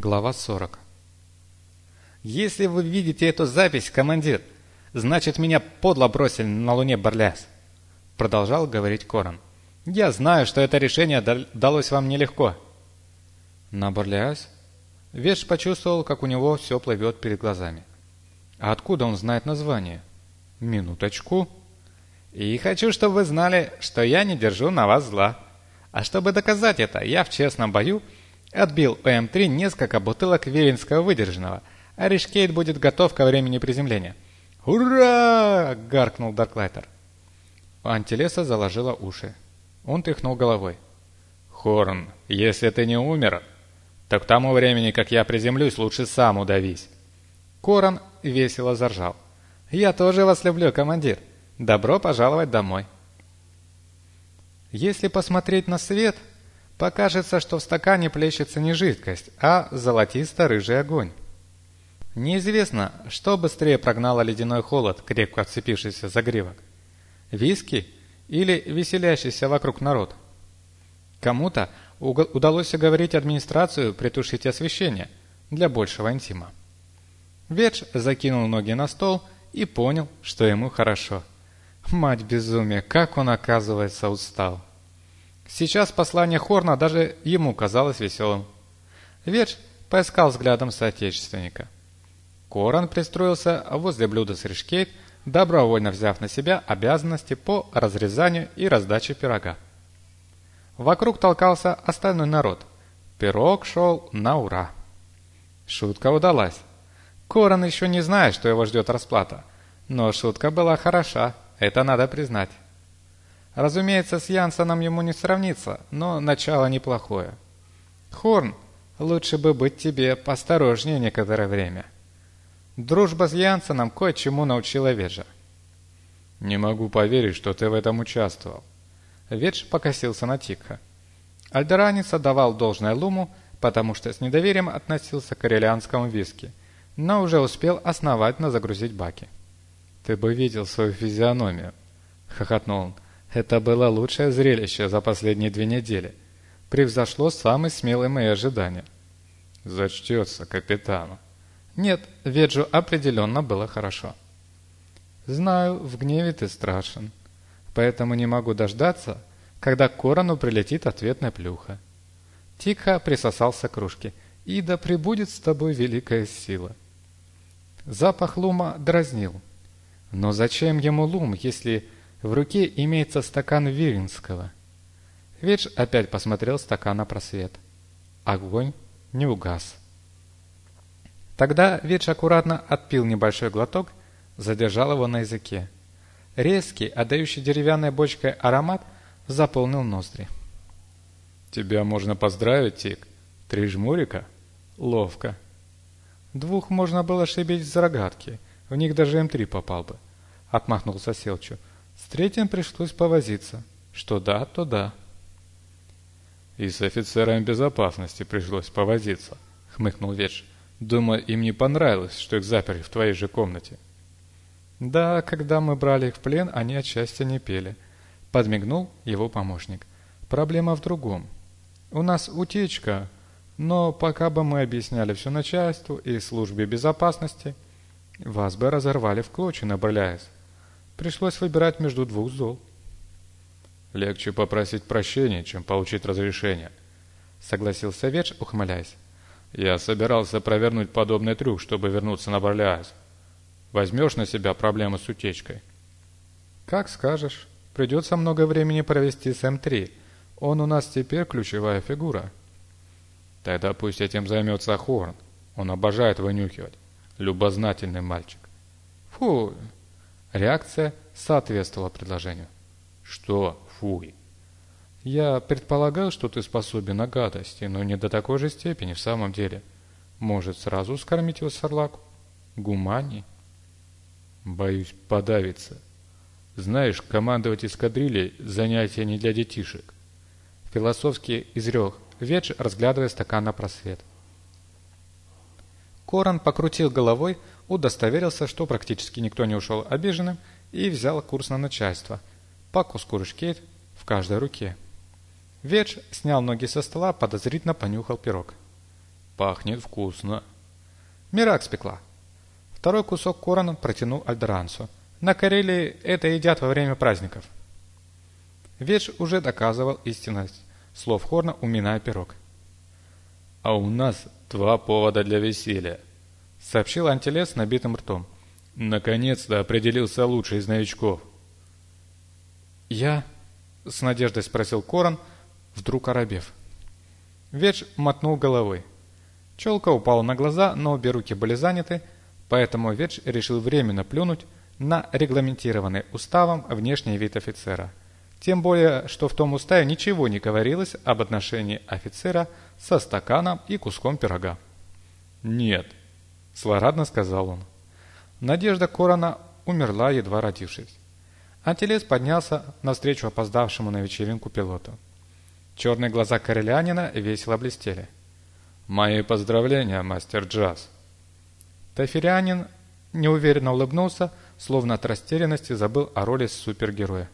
Глава 40 «Если вы видите эту запись, командир, значит, меня подло бросили на Луне Барляс», продолжал говорить Коран. «Я знаю, что это решение далось вам нелегко». «На Барляс?» Веш почувствовал, как у него все плывет перед глазами. «А откуда он знает название?» «Минуточку». «И хочу, чтобы вы знали, что я не держу на вас зла. А чтобы доказать это, я в честном бою отбил у М3 несколько бутылок веринского выдержанного, а Ришкейт будет готов ко времени приземления». «Ура!» — гаркнул Дарклайтер. Антилеса заложила уши. Он тряхнул головой. «Хорн, если ты не умер, то к тому времени, как я приземлюсь, лучше сам удавись». Корон весело заржал. «Я тоже вас люблю, командир. Добро пожаловать домой». Если посмотреть на свет, покажется, что в стакане плещется не жидкость, а золотисто-рыжий огонь. Неизвестно, что быстрее прогнало ледяной холод, крепко отцепившийся за гривок. Виски или веселящийся вокруг народ. Кому-то удалось уговорить администрацию притушить освещение для большего интима. Ведж закинул ноги на стол и понял, что ему хорошо. Мать безумия, как он, оказывается, устал. Сейчас послание Хорна даже ему казалось веселым. Ведж поискал взглядом соотечественника. Коран пристроился возле блюда с ришкейт, добровольно взяв на себя обязанности по разрезанию и раздаче пирога. Вокруг толкался остальной народ. Пирог шел на ура. Шутка удалась. Коран еще не знает, что его ждет расплата. Но шутка была хороша, это надо признать. Разумеется, с Янсоном ему не сравнится, но начало неплохое. Хорн, лучше бы быть тебе посторожнее некоторое время. Дружба с Янсоном кое-чему научила Веджа. «Не могу поверить, что ты в этом участвовал». Ведж покосился на Тикха. Альдеранец отдавал должное Луму, потому что с недоверием относился к корелианскому виски, но уже успел основательно загрузить баки. «Ты бы видел свою физиономию!» — хохотнул он. «Это было лучшее зрелище за последние две недели. Превзошло самые смелые мои ожидания». «Зачтется капитану». Нет, Веджу определенно было хорошо. Знаю, в гневе ты страшен, поэтому не могу дождаться, когда к Корону прилетит ответная плюха. Тихо присосался к кружке. И да пребудет с тобой великая сила. Запах лума дразнил. Но зачем ему лум, если в руке имеется стакан Виринского? Ведж опять посмотрел стакан на просвет. Огонь не угас. Тогда Ведж аккуратно отпил небольшой глоток, задержал его на языке. Резкий, отдающий деревянной бочкой аромат заполнил ноздри. «Тебя можно поздравить, Тик. Три жмурика? Ловко. Двух можно было шибить с рогатки, в них даже М3 попал бы», — отмахнулся Селчу. «С третьим пришлось повозиться. Что да, то да». «И с офицером безопасности пришлось повозиться», — хмыкнул Ведж. Думаю, им не понравилось, что их заперли в твоей же комнате. Да, когда мы брали их в плен, они от счастья не пели. Подмигнул его помощник. Проблема в другом. У нас утечка, но пока бы мы объясняли все начальству и службе безопасности, вас бы разорвали в клочья, набрляясь. Пришлось выбирать между двух зол. Легче попросить прощения, чем получить разрешение, согласился Ведж, ухмыляясь. Я собирался провернуть подобный трюк, чтобы вернуться на Барлиаз. Возьмешь на себя проблемы с утечкой? Как скажешь. Придется много времени провести с М3. Он у нас теперь ключевая фигура. Тогда пусть этим займется Хорн. Он обожает вынюхивать. Любознательный мальчик. Фу. Реакция соответствовала предложению. Что фуй? Я предполагал, что ты способен на гадости, но не до такой же степени в самом деле. Может, сразу скормить его сарлаку? Гумани? Боюсь подавиться. Знаешь, командовать эскадрильей – занятие не для детишек. Философски изрек Ведж, разглядывая стакан на просвет. Коран покрутил головой, удостоверился, что практически никто не ушел обиженным, и взял курс на начальство. По куску ручкейт в каждой руке. Ведж снял ноги со стола, подозрительно понюхал пирог. Пахнет вкусно. Мирак спекла. Второй кусок корона протянул Альдерансу. На Карелии это едят во время праздников. Веч уже доказывал истинность слов Хорна, уминая пирог. «А у нас два повода для веселья», — сообщил Антилес набитым ртом. «Наконец-то определился лучший из новичков». «Я?» — с надеждой спросил Корон, вдруг оробев. Ведж мотнул головой. Челка упала на глаза, но обе руки были заняты, поэтому Ведж решил временно плюнуть на регламентированный уставом внешний вид офицера. Тем более, что в том уставе ничего не говорилось об отношении офицера со стаканом и куском пирога. «Нет», – злорадно сказал он. Надежда Корона умерла, едва родившись. Антилес поднялся навстречу опоздавшему на вечеринку пилоту. Черные глаза корелянина весело блестели. «Мои поздравления, мастер Джаз!» Тафирянин неуверенно улыбнулся, словно от растерянности забыл о роли супергероя.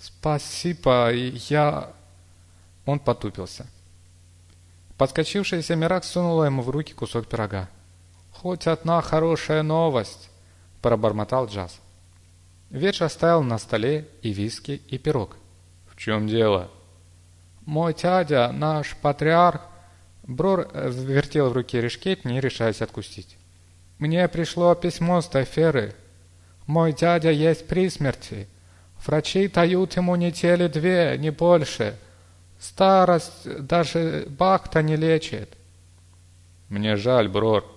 «Спасибо, я...» Он потупился. Подскочившаяся Мирак сунула ему в руки кусок пирога. «Хоть одна хорошая новость!» – пробормотал Джаз. Ветш оставил на столе и виски, и пирог. «В чем дело?» «Мой дядя, наш патриарх...» Брор вертел в руке решкет, не решаясь откусить. «Мне пришло письмо с Тайферы. Мой дядя есть при смерти. Врачи дают ему недели две, не больше. Старость даже бахта не лечит». «Мне жаль, Брор».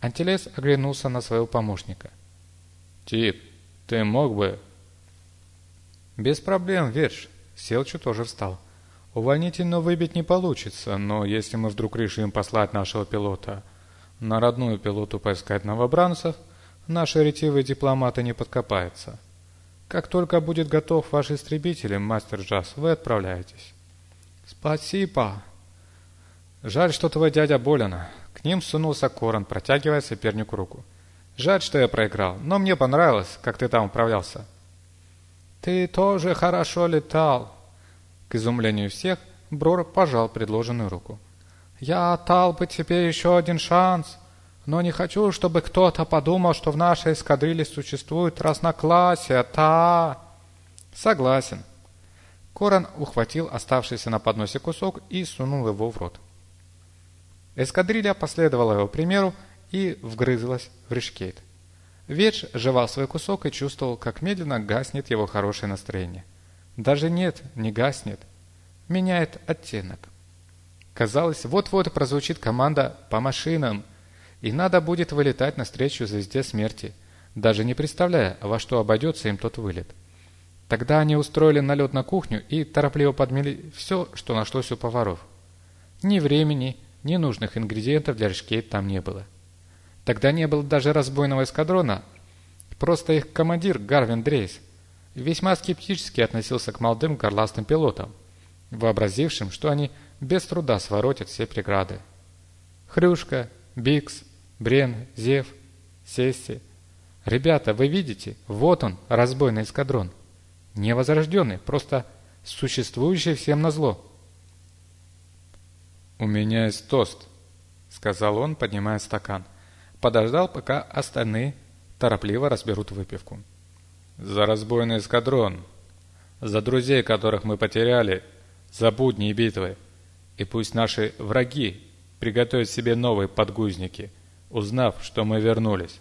Антилес оглянулся на своего помощника. «Тип, ты мог бы...» «Без проблем, Верш». Селчу тоже встал. «Увольнительно выбить не получится, но если мы вдруг решим послать нашего пилота на родную пилоту поискать новобранцев, наши ретивые дипломаты не подкопаются. Как только будет готов ваш истребитель, мастер Джаз, вы отправляетесь». «Спасибо». «Жаль, что твой дядя болен». К ним сунулся Корон, протягивая сопернику руку. Жаль, что я проиграл, но мне понравилось, как ты там управлялся. Ты тоже хорошо летал. К изумлению всех, Брор пожал предложенную руку. Я дал бы тебе еще один шанс, но не хочу, чтобы кто-то подумал, что в нашей эскадрилье существует разноклассие, та... Согласен. Коран ухватил оставшийся на подносе кусок и сунул его в рот. Эскадрилья последовала его примеру, и вгрызлась в решкейт. Ведж жевал свой кусок и чувствовал, как медленно гаснет его хорошее настроение. Даже нет, не гаснет. Меняет оттенок. Казалось, вот-вот прозвучит команда «по машинам», и надо будет вылетать навстречу звезде смерти, даже не представляя, во что обойдется им тот вылет. Тогда они устроили налет на кухню и торопливо подмели все, что нашлось у поваров. Ни времени, ни нужных ингредиентов для решкейт там не было. Тогда не было даже разбойного эскадрона. Просто их командир Гарвин Дрейс весьма скептически относился к молодым горластым пилотам, вообразившим, что они без труда своротят все преграды. Хрюшка, Бикс, Брен, Зев, Сесси. Ребята, вы видите, вот он, разбойный эскадрон. Не возрожденный, просто существующий всем назло. «У меня есть тост», — сказал он, поднимая стакан — подождал, пока остальные торопливо разберут выпивку. «За разбойный эскадрон! За друзей, которых мы потеряли! За будни и битвы! И пусть наши враги приготовят себе новые подгузники, узнав, что мы вернулись!»